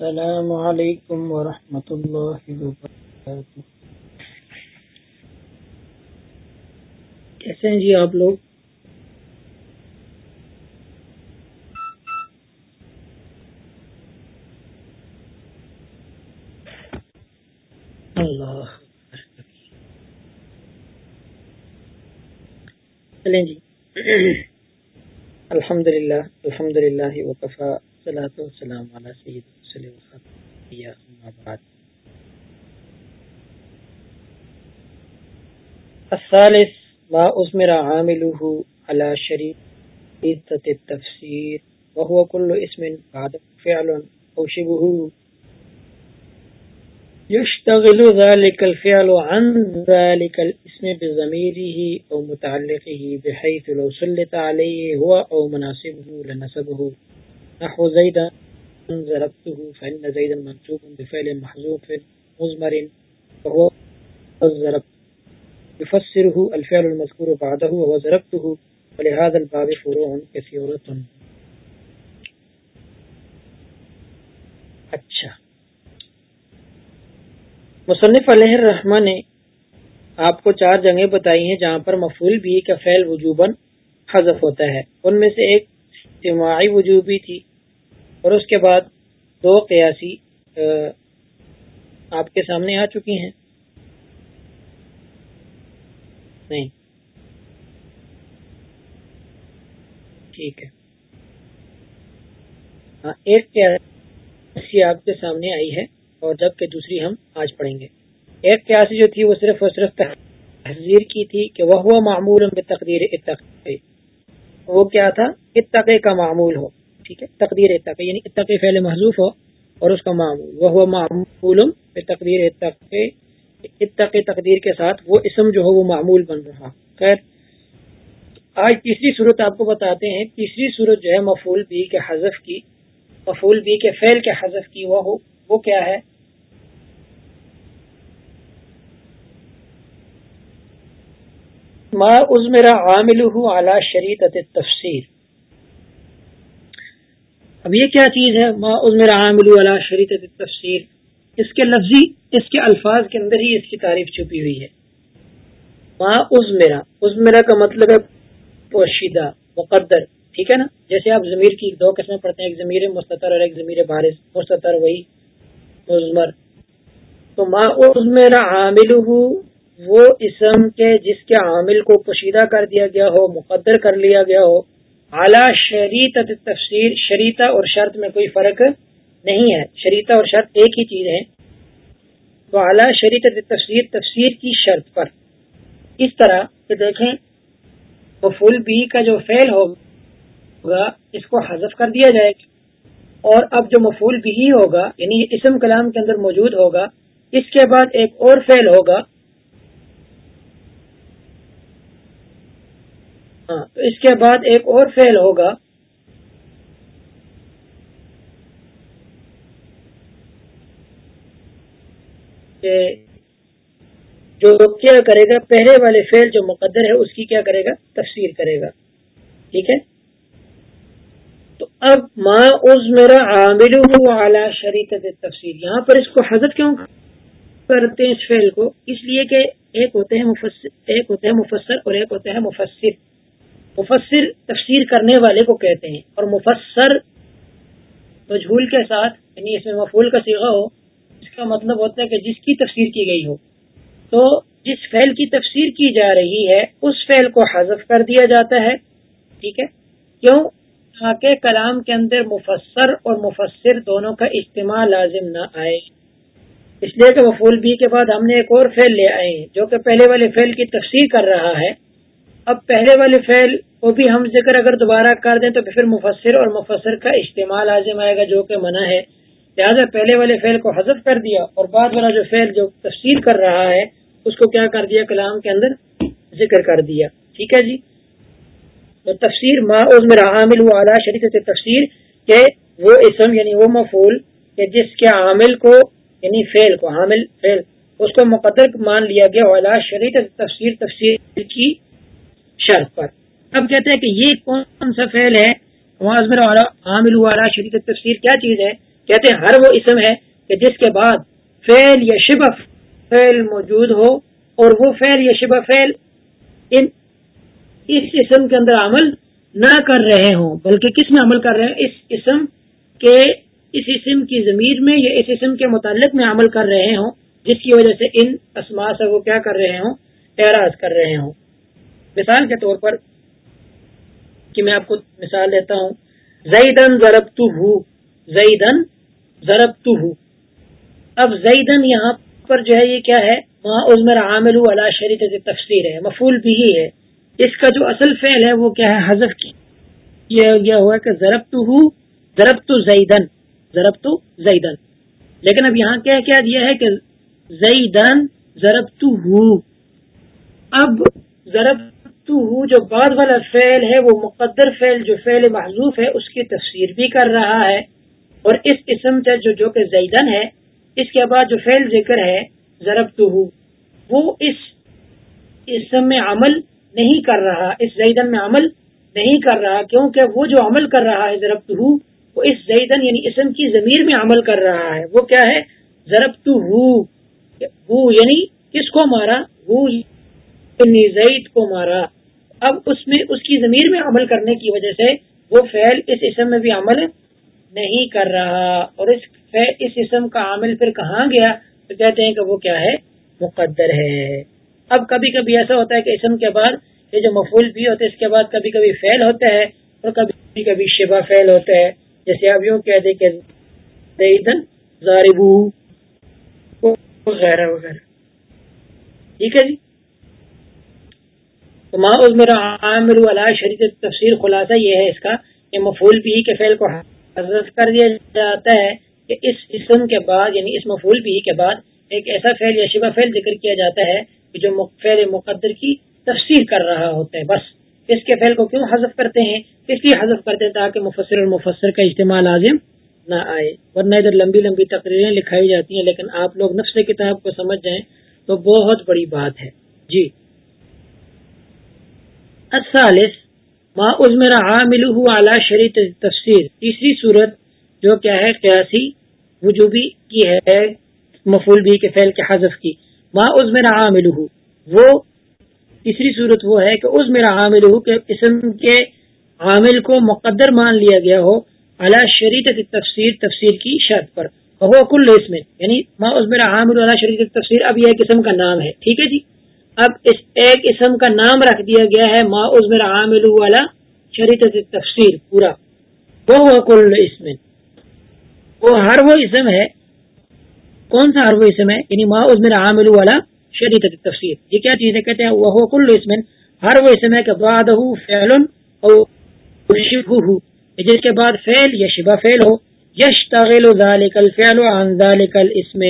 السلام علیکم ورحمۃ اللہ وبرکاتہ کیسے ہیں جی آپ لوگ؟ اللہ چلیں جی۔ الحمد للہ الحمد للہ وقفا صلاح والسلام علی سید الثالث، ما أزمر عامله على شريطة التفسير، وهو كل اسم بعد فعل أو شبه يشتغل ذلك الفعل عن ذلك الاسم بزميره أو متعلقه، بحيث لو سلط عليه هو أو مناسبه لنسبه. نحو زيدا ضربته فإن زيدا منصوب بفعل محذوف مزمر وهو الضرب يفسره الفعل المذكور بعده، وهو ضربته ولهذا الباب فروع كثيرة. اچھا۔ مصنف علیہ الرحمہ نے آپ کو چار جگہیں بتائی ہیں جہاں پر مفول بھی کا فعل وجوباً حذف ہوتا ہے۔ ان میں سے ایک اجتماعی وجوبی تھی۔ اور اس کے بعد دو قیاسی آپ کے سامنے آ چکی ہیں۔ نہیں۔ ٹھیک ہے۔ ہاں ایک قیاسی آپ کے سامنے آئی ہے اور جبکہ دوسری ہم آج پڑھیں گے۔ ایک قیاسی جو تھی وہ صرف اور صرف تحزیر کی تھی کہ وہ ہوا معمول تقدیر اتقی وہ کیا تھا؟ اتقے کا معمول ہو۔ ٹھیک ہے، تقدیر اتق یعنی اتق فعل محضوف ہو اور اس کا معمول وہ معمول تقدیر اتق اتق تقدیر کے ساتھ وہ اسم جو ہو وہ معمول بن رہا۔ خیر، آج تیسری صورت آپ کو بتاتے ہیں، تیسری صورت جو ہے مفول بی کے حذف کی مفول بی کے فعل کے حذف کی، وہ ہو، وہ کیا ہے؟ ما ازمرا عامل اعلی شریط تفسیر اب یہ کیا چیز ہے؟ ما عزمر عامل والا شریط تفسیر اس کے لفظی، اس کے الفاظ کے اندر ہی اس کی تعریف چھپی ہوئی ہے. ما عزمرا عزمرا کا مطلب ہے پوشیدہ، مقدر. ٹھیک ہے نا؟ جیسے آپ ضمیر کی دو قسمیں پڑھتے ہیں، ایک ضمیر مستطر اور ایک ضمیر بارش مستطر وہی عزمر تو ما عزمرا عامل وہ اسم کے جس کے عامل کو پوشیدہ کر دیا گیا ہو، مقدر کر لیا گیا ہو اعلی شریط تفسیر شریطہ اور شرط میں کوئی فرق نہیں ہے۔ شریطہ اور شرط ایک ہی چیز ہے۔ تو اعلی شریط تفسیر تفسیر کی شرط پر۔ اس طرح کہ دیکھیں مفول بی کا جو فعل ہوگا، اس کو حذف کر دیا جائے گا۔ اور اب جو مفول بھی ہوگا یعنی اسم کلام کے اندر موجود ہوگا، اس کے بعد ایک اور فعل ہوگا ہاں تو ہاں۔ اس کے بعد ایک اور فیل ہوگا۔ کہ جو کیا کرے گا، پہلے والے فیل جو مقدر ہے، اس کی کیا کرے گا؟ تفسیر کرے گا۔ ٹھیک ہے؟ تو اب ماں از میرا عامل اعلی شریط تفسیر یہاں پر اس کو حضرت کیوں کرتے ہیں اس فیل کو؟ اس لیے کہ ایک ہوتے ہیں مفسر، ایک ہوتے ہیں مفسر اور ایک ہوتے ہیں مفسر۔ مفسر تفسیر کرنے والے کو کہتے ہیں اور مفسر مجھول کے ساتھ یعنی اس میں مفول کا سیگا ہو، اس کا مطلب ہوتا ہے کہ جس کی تفسیر کی گئی ہو۔ تو جس فعل کی تفسیر کی جا رہی ہے، اس فعل کو حذف کر دیا جاتا ہے۔ ٹھیک ہے؟ کیوں؟ کے کلام کے اندر مفسر اور مفسر دونوں کا اجتماع لازم نہ آئے۔ اس لیے کہ مفول بی کے بعد ہم نے ایک اور فعل لے آئے ہیں، جو کہ پہلے والے فعل کی تفسیر کر رہا ہے۔ اب پہلے والے فعل کو بھی ہم ذکر اگر دوبارہ کر دیں تو پھر مفسر اور مفسر کا اجتماع لازم آئے گا جو کہ منع ہے۔ لہٰذا پہلے والے فعل کو حذف کر دیا اور بعد والا جو فعل جو تفسیر کر رہا ہے، اس کو کیا کر دیا؟ کلام کے اندر ذکر کر دیا۔ ٹھیک ہے جی؟ تو تفسیر ما اس عامل ہوا اعلیٰ شریف سے تفسیر کہ وہ اسم یعنی وہ مفول کہ جس کے عامل کو یعنی فعل کو حامل فعل، اس کو مقدر مان لیا گیا۔ اعلیٰ شریف تفسیر تفسیر کی شرط پر۔ اب کہتے ہیں کہ یہ کون سا فعل ہے؟ عامل والا، شریک تفسیر کیا چیز ہے؟ کہتے ہیں ہر وہ اسم ہے کہ جس کے بعد فیل یا شبہ فیل موجود ہو اور وہ فیل یا شبہ فیل ان اس اسم کے اندر عمل نہ کر رہے ہوں، بلکہ کس میں عمل کر رہے ہیں اس اسم کے، اس اسم کی ضمیر میں یا اس اسم کے متعلق میں عمل کر رہے ہوں، جس کی وجہ سے ان اسما سے وہ کیا کر رہے ہوں؟ اعراض کر رہے ہوں۔ مثال کے طور پر کہ میں آپ کو مثال دیتا ہوں زیدن ضرب ہو زیدن ضرب ہو اب زیدن یہاں پر جو ہے، یہ کیا ہے؟ وہاں عزمر عامل اللہ شریط تفسیر ہے۔ مفول بھی ہی ہے۔ اس کا جو اصل فعل ہے، وہ کیا ہے؟ حذف کی۔ یہ گیا ہوا کہ ضرب تو ہوں ضرب تو زیدن ضرب تو زیدن لیکن اب یہاں کیا کیا دیا ہے کہ زیدن ضرب تو ہوں اب ضرب تو جو بعد والا فعل ہے، وہ مقدر فعل جو فعل محضوف ہے، اس کی تفسیر بھی کر رہا ہے۔ اور اس قسم سے جو جو کہ زیدن ہے، اس کے بعد جو فعل ذکر ہے ضرب تو وہ اس اسم میں عمل نہیں کر رہا، اس زیدن میں عمل نہیں کر رہا، کیونکہ وہ جو عمل کر رہا ہے ضرب تو وہ اس زیدن یعنی اسم کی ضمیر میں عمل کر رہا ہے۔ وہ کیا ہے؟ ضرب تو یعنی کس کو مارا؟ یعنی زید کو مارا۔ اب اس میں، اس کی ضمیر میں عمل کرنے کی وجہ سے وہ فعل اس اسم میں بھی عمل نہیں کر رہا اور اس اس اسم کا عامل پھر کہاں گیا؟ تو کہتے ہیں کہ وہ کیا ہے؟ مقدر ہے۔ اب کبھی کبھی ایسا ہوتا ہے کہ اسم کے بعد یہ جو مفول بھی ہوتا ہے اس کے بعد کبھی کبھی فیل ہوتا ہے اور کبھی کبھی شبہ فیل ہوتا ہے جیسے آپ یوں کہہ کہ وغیرہ وغیرہ۔ ٹھیک ہے جی؟ تو ماں میرا عامر شریف تفسیر خلاصہ یہ ہے اس کا کہ مفول بھی کے فیل کو حضرت کر دیا جاتا ہے کہ اس اسم کے بعد یعنی اس مفول بھی کے بعد ایک ایسا فیل یا شبہ فیل ذکر کیا جاتا ہے جو فعل مقدر کی تفسیر کر رہا ہوتا ہے۔ بس اس کے فعل کو کیوں حذف کرتے ہیں؟ اس لیے حذف کرتے ہیں تاکہ مفسر اور مفسر کا اجتماع لازم نہ آئے۔ ورنہ ادھر لمبی لمبی تقریریں لکھائی جاتی ہیں، لیکن آپ لوگ نفس کتاب کو سمجھ جائیں تو بہت بڑی بات ہے۔ جی۔ الثالث، ما عزمر عامل اعلی شریط تفسیر تیسری صورت جو کیا ہے قیاسی، وجوبی کی ہے مفول بھی کے فعل کے حذف کی. ما از میرا وہ تیسری صورت وہ ہے کہ اس میرا عامل کے اسم کے عامل کو مقدر مان لیا گیا ہو اللہ شریط تفسیر تفسیر کی شرط پر. وہ کل اس میں یعنی ما از عامل اللہ شریط تفسیر اب یہ قسم کا نام ہے. ٹھیک ہے جی؟ اب اس ایک اسم کا نام رکھ دیا گیا ہے، ما از میرا عامل والا شریط تفسیر پورا۔ وہ کل اس میں وہ ہر وہ اسم ہے۔ کون سا حرف اسم ہے؟ یعنی ما اس میرا عامل والا شدید تفسیر یہ کیا چیز ہے؟ کہتے ہیں، وہ کل اسم۔ ہر وہ اسم ہے کہ بعد فعل جس کے بعد فعل یا شبہ فعل ہو۔ یش تغل ذالک الفعل عن ذالک الاسم۔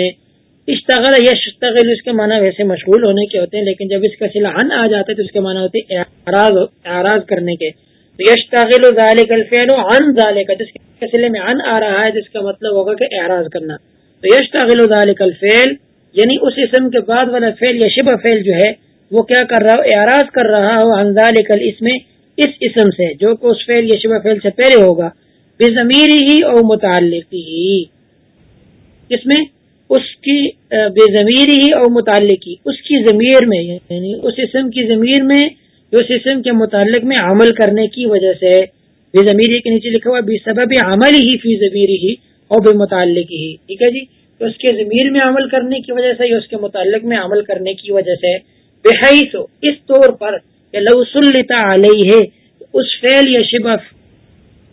اشتغل یشتغل، اس کے معنی ویسے مشغول ہونے کے ہوتے ہیں، لیکن جب اس کا صلہ عن آ جاتا ہے تو اس کے معنی ہوتے ہیں اعراض اعراض کرنے کے۔ تو یشتغل ذالک الفعل عن ذالک، جس کے صلے میں عن آ رہا ہے، جس کا مطلب ہوگا کہ اعراض کرنا۔ تو یشتغل ذلك الفعل یعنی اس اسم کے بعد والا فعل یا شبہ فعل جو ہے، وہ کیا کر رہا ہو اعراض کر رہا ہو عن ذلك الاسم اس اسم سے، جو کہ اس فعل یا شبہ فعل سے پہلے ہوگا۔ بے ضمیری ہی اور متعلق ہی اس میں اس کی بے ضمیری ہی اور متعلق ہی، اس کی ضمیر میں یعنی اس اسم کی ضمیر میں جو اس اسم کے متعلق میں عمل کرنے کی وجہ سے بے ضمیری کے نیچے لکھا ہوا بے سبب عمل ہی فی ضمیری ہی اور بے متعلق ہی۔ ٹھیک ہے جی؟ تو اس کے ضمیر میں عمل کرنے کی وجہ سے یا اس کے متعلق میں عمل کرنے کی وجہ سے بحیث اس طور پر کہ لو سلطا علیہ ہے اس فعل یا شبہ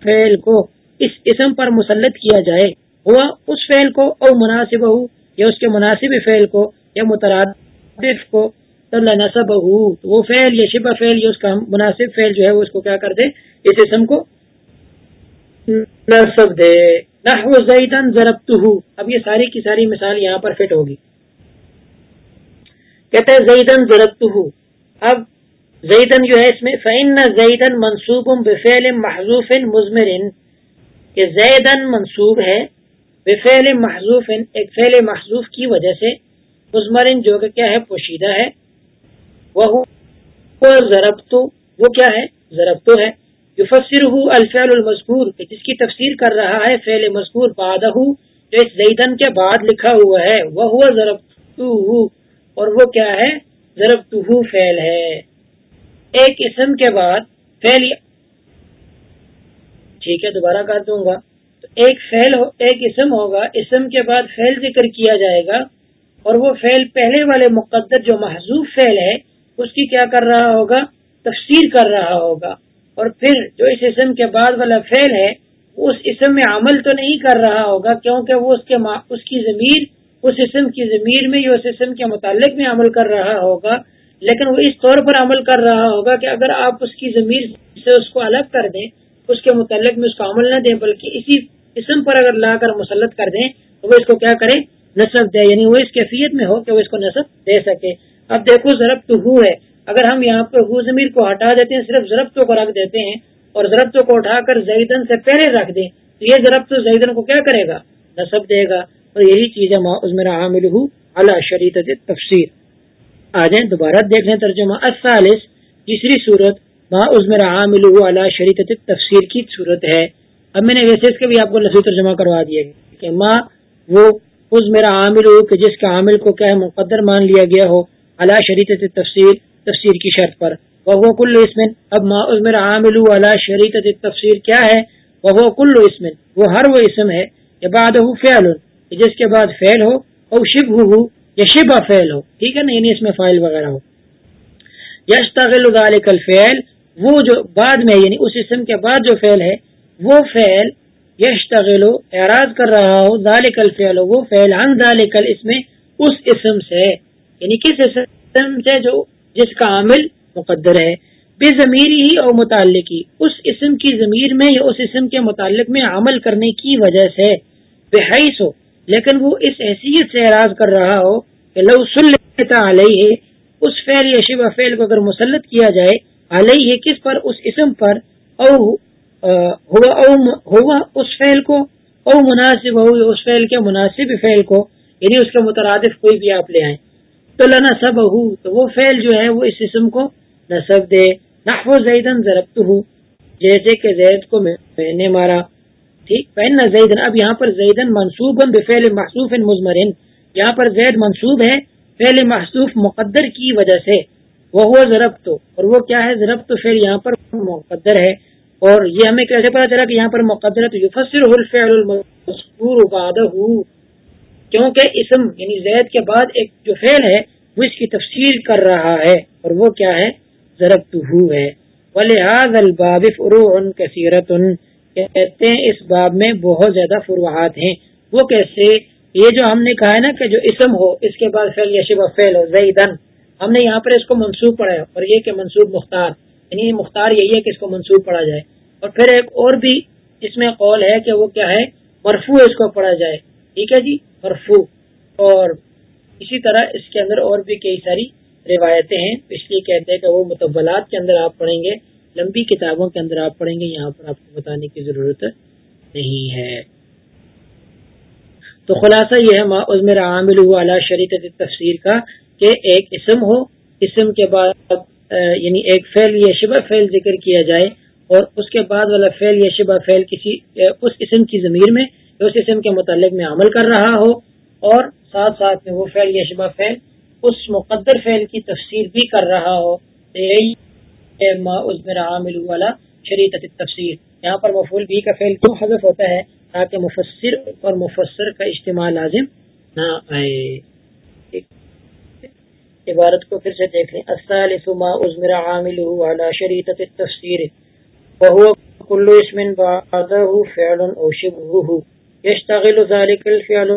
فعل کو اس اسم پر مسلط کیا جائے۔ ہوا، اس فعل کو اور مناسب ہو، یا اس کے مناسب فعل کو، یا مترادف کو نصب ہو۔ وہ فعل یا شبہ فعل یا اس کا مناسب فعل جو ہے، وہ اس کو کیا کر دے؟ اس اسم کو نصب دے۔ نحو زیدن ضربتہ اب یہ ساری کی ساری مثال یہاں پر فٹ ہوگی۔ کہتا ہے زیدن ضربتہ اب زیدن جو ہے، اس میں فین زیدن منصوب بفعل محضوف مزمر کہ زیدن منصوب ہے بفعل محضوف ایک فعل محضوف کی وجہ سے مزمرن جو کہ کیا ہے، پوشیدہ ہے۔ وہ ضربتو، وہ کیا ہے؟ ضربتو ہے۔ یفسر الفعل المذکور جس کی تفسیر کر رہا ہے فعل مذکور بادہ جو اس زیدن کے بعد لکھا ہوا ہے۔ وہ ہوا ضرب اور وہ کیا ہے؟ ضرب تو فعل ہے۔ ایک اسم کے بعد فعل ٹھیک ہے، دوبارہ کر دوں گا۔ ایک فعل ایک اسم ہوگا، اسم کے بعد فعل ذکر کیا جائے گا اور وہ فعل پہلے والے مقدر جو محضوب فعل ہے، اس کی کیا کر رہا ہوگا؟ تفسیر کر رہا ہوگا۔ اور پھر جو اس اسم کے بعد والا فعل ہے، اس اسم میں عمل تو نہیں کر رہا ہوگا، کیونکہ وہ اس کے اس کی ضمیر، اس اسم کی ضمیر میں یا اس اسم کے متعلق میں عمل کر رہا ہوگا۔ لیکن وہ اس طور پر عمل کر رہا ہوگا کہ اگر آپ اس کی ضمیر سے اس کو الگ کر دیں اس کے متعلق میں اس کا عمل نہ دیں، بلکہ اسی اسم پر اگر لا کر مسلط کر دیں، تو وہ اس کو کیا کرے؟ نصب دے یعنی وہ اس کیفیت میں ہو کہ وہ اس کو نصب دے سکے۔ اب دیکھو ضرب تو ہو ہے۔ اگر ہم یہاں پہ ہو ضمیر کو ہٹا دیتے ہیں، صرف ضربتوں کو رکھ دیتے ہیں اور ضربتوں کو اٹھا کر زیدن سے پہلے رکھ دیں، تو یہ ضرب تو زیدن کو کیا کرے گا؟ نصب دے گا۔ اور یہی چیز ہے میرا عامل ہوں اللہ شریط تفسیر آ جائیں، دوبارہ دیکھ لیں ترجمہ الثالث، تیسری صورت۔ ماں میرا عامل اللہ شریط تفسیر کی صورت ہے۔ اب میں نے ویسے اس کا بھی آپ کو لفظ ترجمہ کروا دیا کہ ماں وہ اس میرا عامل ہو کہ جس کا عامل کو کیا ہے مقدر مان لیا گیا ہو اللہ شریط تفسیر تفسیر کی شرط پر۔ وہ کل اسمن اب ما میرا عامل اللہ شریط تفسیر کیا ہے؟ وہ کل اسمن وہ ہر وہ اسم ہے۔ بعد ہو فیل جس کے بعد فیل ہو اور شب ہو یا شبہ فیل ہو۔ ٹھیک ہے نا؟ یعنی اس میں فائل وغیرہ ہو۔ یش تغل کل وہ جو بعد میں یعنی اس اسم کے بعد جو فیل ہے، وہ فیل یشتغل اعراض کر رہا ہو، ذالک الفعل، وہ فعل عن ذالک الاسم اس اسم سے۔ یعنی کس اسم سے؟ جو جس کا عامل مقدر ہے۔ بے ضمیری ہی اور متعلقی، اس اسم کی ضمیر میں یا اس اسم کے متعلق میں عمل کرنے کی وجہ سے۔ بے ہو، لیکن وہ اس حیثیت سے اعراض کر رہا ہو کہ لو سلتا علیہ، اس فعل یا شبہ فعل کو اگر مسلط کیا جائے علیہ کس پر؟ اس اسم پر. او ہوا او ہوا اس فعل کو. او مناسب ہو اس فعل کے مناسب فعل کو. یعنی اس کا مترادف کوئی بھی آپ لے آئیں. تو لنا سب تو وہ فعل جو ہے وہ اس اسم کو نصب دے. نحو زیدن ضربت ہوں جیسے کہ زید کو میں نے مارا. ٹھیک؟ پہن زیدن، اب یہاں پر زیدن منصوب بفعل محصوف مزمرن یہاں پر زید منصوب ہے فعل محصوف مقدر کی وجہ سے. وہ ہوا ضربت اور وہ کیا ہے؟ ضربت فعل یہاں پر مقدر ہے، اور یہ ہمیں کیسے پتا چلا کہ یہاں پر مقدر ہے تو یفسر الفعل المذکور بعدہ کیونکہ اسم یعنی زید کے بعد ایک جو فعل ہے، وہ اس کی تفسیر کر رہا ہے، اور وہ کیا ہے؟ ضرب تو ہے۔ ولحاظ الباب فروع کثیرت کہتے ہیں اس باب میں بہت زیادہ فروحات ہیں۔ وہ کیسے؟ یہ جو ہم نے کہا ہے نا کہ جو اسم ہو، اس کے بعد فعل یا شبہ فعل ہو، زیدن۔ ہم نے یہاں پر اس کو منسوب پڑھا ہے، اور یہ کہ منسوب مختار یعنی مختار یہی ہے کہ اس کو منسوب پڑھا جائے۔ اور پھر ایک اور بھی اس میں قول ہے کہ وہ کیا ہے، مرفوع اس کو پڑھا جائے۔ ٹھیک ہے جی؟ مرفو اور اسی طرح اس کے اندر اور بھی کئی ساری روایتیں ہیں۔ اس لیے کہتے ہیں کہ وہ متبلات کے اندر آپ پڑھیں گے، لمبی کتابوں کے اندر آپ پڑھیں گے، یہاں پر آپ کو بتانے کی ضرورت نہیں ہے۔ تو خلاصہ یہ ہے عامل ہوا شریط تفسیر کا کہ ایک اسم ہو، اسم کے بعد یعنی ایک فعل یا شبہ فعل ذکر کیا جائے اور اس کے بعد والا فعل یا شبہ فعل کسی اس اسم کی ضمیر میں، اس اسم کے متعلق میں عمل کر رہا ہو اور ساتھ ساتھ میں وہ فعل یا شبہ فعل اس مقدر فعل کی تفسیر بھی کر رہا ہو۔ یہی عامل والا شریعت تفسیر یہاں پر مفول بھی کا فعل کیوں حذف ہوتا ہے؟ تاکہ مفسر اور مفسر کا اجتماع لازم نہ آئے۔ عبارت کو پھر سے دیکھ لیں۔ الثالث ما عزمر عامل والا شریعت تفسیر وهو كل اسم بعده فعل او شبهه. يشتغل ذلك الفعل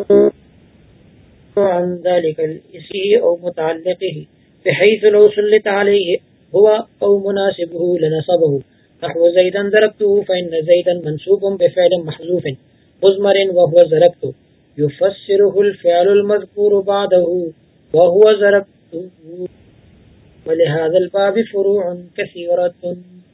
عن ذلك الاسم او متعلقه، بحيث لو سلط عليه هو او مناسبه لنصبه. نحو زيدا ضربته فإن زيدا منسوب بفعل محذوف مزمر وهو ضربته. يفسره الفعل المذكور بعده، وهو ضربته ولهذا الباب فروع كثيرة.